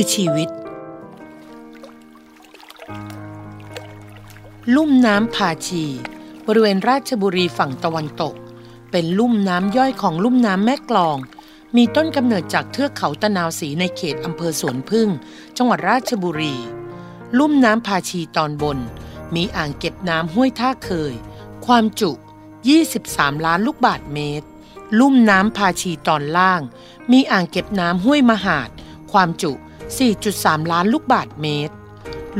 คือชีวิต ลุ่มน้ำพาชี บริเวณราชบุรีฝั่งตะวันตก เป็นลุ่มน้ำย่อยของลุ่มน้ำแม่กลอง มีต้นกำเนิดจากเทือกเขาตะนาวศรีในเขตอำเภอสวนพึ่ง จังหวัดราชบุรี ลุ่มน้ำพาชีตอนบน มีอ่างเก็บน้ำห้วยท่าเคย ความจุ 23 ล้านลูกบาทเมตรลุ่มน้ำพาชีตอนล่าง มีอ่างเก็บน้ำห้วยมหาด ความจุ 4.3 ล้านลูกบาทเมตร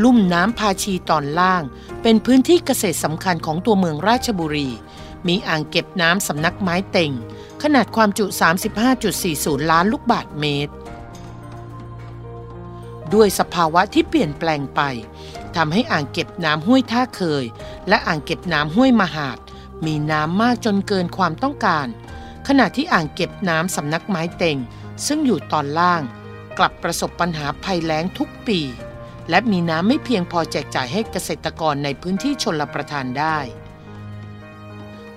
ลุ่มน้ำพาชีตอนล่าง เป็นพื้นที่เกษตรสำคัญของตัวเมืองราชบุรี มีอ่างเก็บน้ำสำนักไม้เต่ง ขนาดความจุ 35.40 ล้านลูกบาทเมตร ด้วยสภาวะที่เปลี่ยนแปลงไปทำให้อ่างเก็บน้ำห้วยท่าเคย และอ่างเก็บน้ำห้วยมหาด มีน้ำมากจนเกินความต้องการ ขณะที่อ่างเก็บน้ำสำนักไม้เต่งซึ่งอยู่ตอนล่าง กลับประสบปัญหาภัยแล้งทุกปี และมีน้ำไม่เพียงพอแจกจ่ายให้เกษตรกรในพื้นที่ชนลประทานได้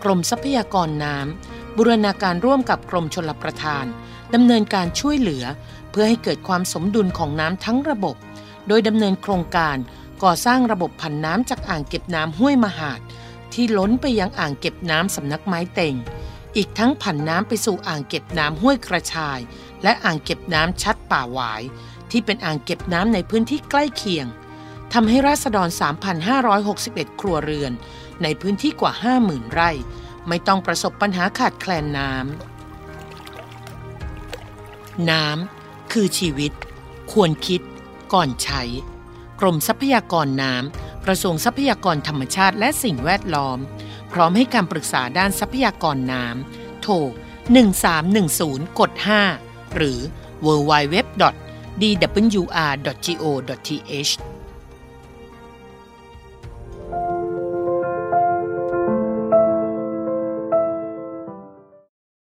กรมทรัพยากรน้ำบูรณาการร่วมกับกรมชลประทานดำเนินการช่วยเหลือ เพื่อให้เกิดความสมดุลของน้ำทั้งระบบ โดยดำเนินโครงการก่อสร้างระบบผันน้ำจากอ่างเก็บน้ำห้วยมหาด ที่ล้นไปยังอ่างเก็บน้ำสำนักไม้เต่ง อีกทั้งผันน้ำไปสู่อ่างเก็บน้ำห้วยกระชาย และอ่างเก็บน้ำชัดป่าหวาย ที่เป็นอ่างเก็บน้ำในพื้นที่ใกล้เคียงทำให้ราษฎร 3,561 ครัวเรือน ในพื้นที่กว่า 50,000 ไร่ ไม่ต้องประสบปัญหาขาดแคลนน้ำ น้ำคือชีวิต ควรคิด ก่อนใช้ กรมทรัพยากรน้ำกระทรวงทรัพยากรธรรมชาติและสิ่งแวดล้อม พร้อมให้การปรึกษาด้านทรัพยากรน้ำ โทร 1310กด5 หรือ www.dwr.go.th